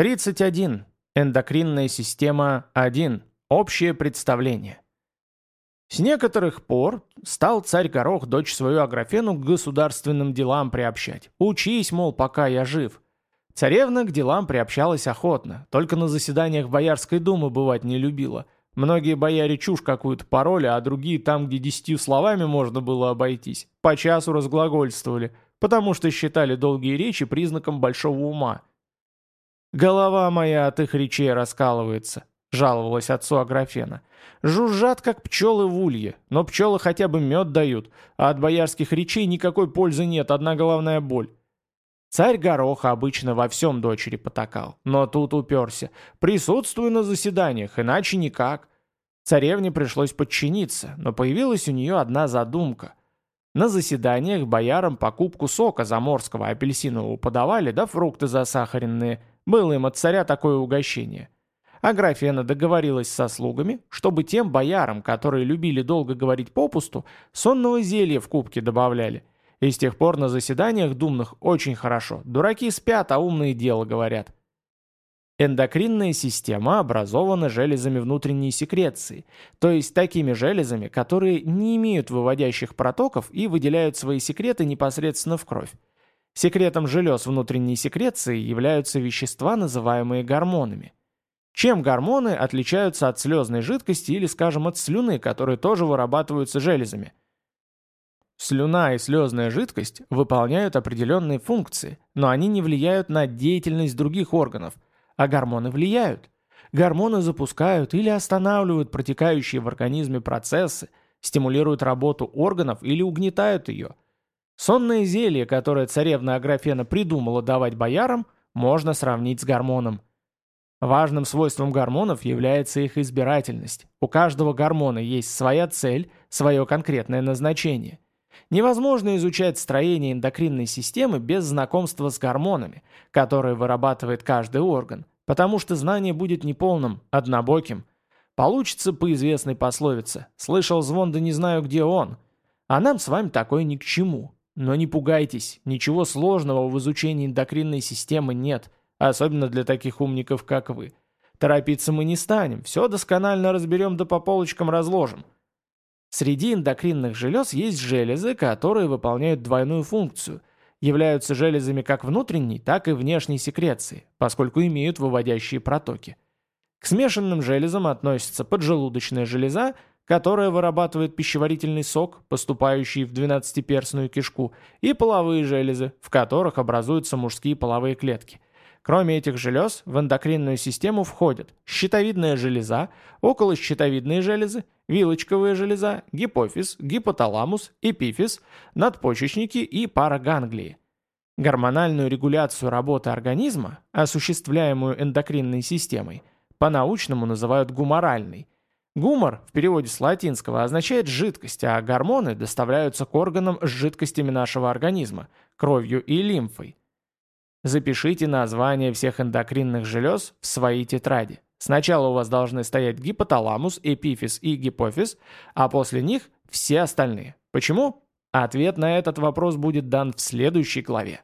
31. Эндокринная система 1. Общее представление. С некоторых пор стал царь Горох дочь свою Аграфену к государственным делам приобщать. Учись, мол, пока я жив. Царевна к делам приобщалась охотно, только на заседаниях Боярской думы бывать не любила. Многие бояре чушь какую-то пароли, а другие там, где десятью словами можно было обойтись, по часу разглагольствовали, потому что считали долгие речи признаком большого ума. «Голова моя от их речей раскалывается», — жаловалась отцу Аграфена. «Жужжат, как пчелы в улье, но пчелы хотя бы мед дают, а от боярских речей никакой пользы нет, одна головная боль». Царь Гороха обычно во всем дочери потакал, но тут уперся. «Присутствуй на заседаниях, иначе никак». Царевне пришлось подчиниться, но появилась у нее одна задумка. На заседаниях боярам покупку сока заморского апельсинового подавали, да фрукты засахаренные. Было им от царя такое угощение. Аграфена договорилась со слугами, чтобы тем боярам, которые любили долго говорить попусту, сонного зелья в кубке добавляли. И с тех пор на заседаниях думных очень хорошо. Дураки спят, а умные дело говорят. Эндокринная система образована железами внутренней секреции, то есть такими железами, которые не имеют выводящих протоков и выделяют свои секреты непосредственно в кровь. Секретом желез внутренней секреции являются вещества, называемые гормонами. Чем гормоны отличаются от слезной жидкости или, скажем, от слюны, которые тоже вырабатываются железами? Слюна и слезная жидкость выполняют определенные функции, но они не влияют на деятельность других органов, а гормоны влияют. Гормоны запускают или останавливают протекающие в организме процессы, стимулируют работу органов или угнетают ее. Сонное зелье, которое царевна Аграфена придумала давать боярам, можно сравнить с гормоном. Важным свойством гормонов является их избирательность. У каждого гормона есть своя цель, свое конкретное назначение. Невозможно изучать строение эндокринной системы без знакомства с гормонами, которые вырабатывает каждый орган, потому что знание будет неполным, однобоким. Получится по известной пословице «слышал звон, да не знаю, где он». А нам с вами такое ни к чему. Но не пугайтесь, ничего сложного в изучении эндокринной системы нет, особенно для таких умников, как вы. Торопиться мы не станем, все досконально разберем да по полочкам разложим. Среди эндокринных желез есть железы, которые выполняют двойную функцию, являются железами как внутренней, так и внешней секреции, поскольку имеют выводящие протоки. К смешанным железам относятся поджелудочная железа – которая вырабатывает пищеварительный сок, поступающий в двенадцатиперстную кишку, и половые железы, в которых образуются мужские половые клетки. Кроме этих желез, в эндокринную систему входят щитовидная железа, околощитовидные железы, вилочковая железа, гипофиз, гипоталамус, эпифиз, надпочечники и параганглии. Гормональную регуляцию работы организма, осуществляемую эндокринной системой, по-научному называют гуморальной – Гумор в переводе с латинского означает «жидкость», а гормоны доставляются к органам с жидкостями нашего организма, кровью и лимфой. Запишите названия всех эндокринных желез в свои тетради. Сначала у вас должны стоять гипоталамус, эпифиз и гипофиз, а после них все остальные. Почему? Ответ на этот вопрос будет дан в следующей главе.